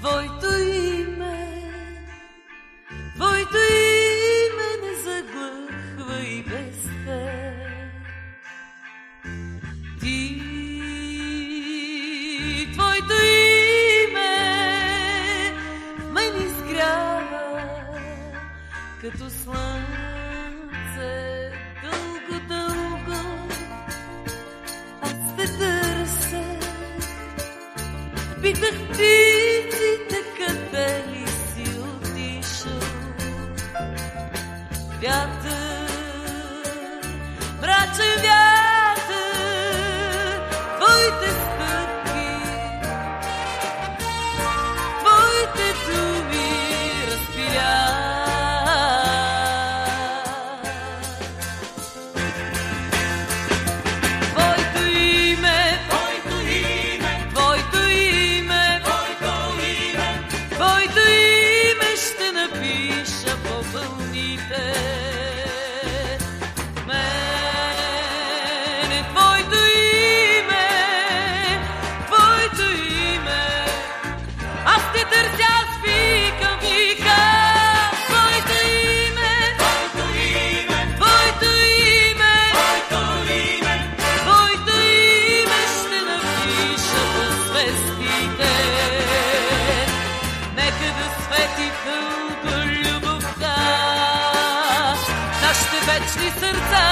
Ти, твоето име, твоето име не заглъхва и без те. Ти, твоето име мен изгрява като слънце дълго, дълго. Аз те питах птиците viață, brațe viață. 你飞 вечни сърца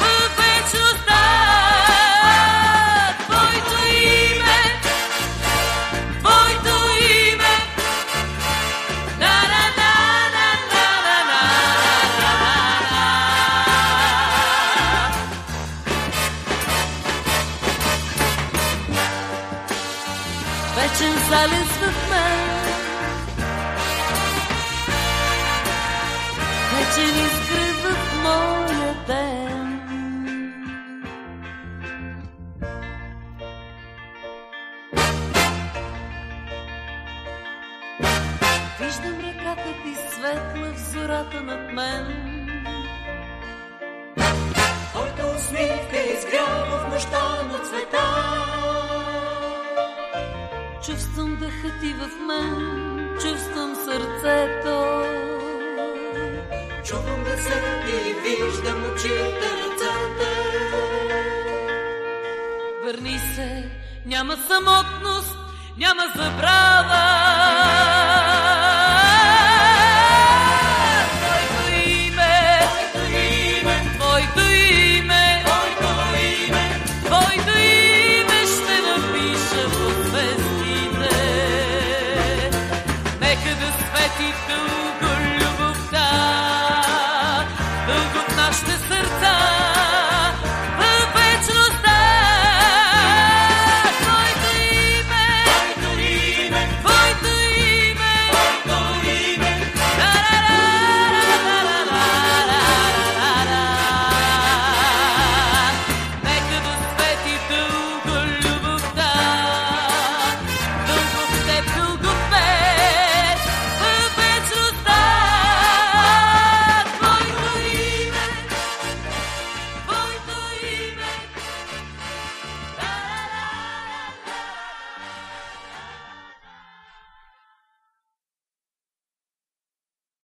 в вечността. Твоето име, Твоето име, на на на на на на на на вечен залез в мен. Вечен изгрев в моя ден. Виждам ръката ти светла в зората над мен. Твоята усмивка изгрява в нощта на цвета. Чувствам дъха ти в мен, чувствам сърцето. Чувам гласа и виждам очите, ръцете. Върни се, няма самотност, няма забрава.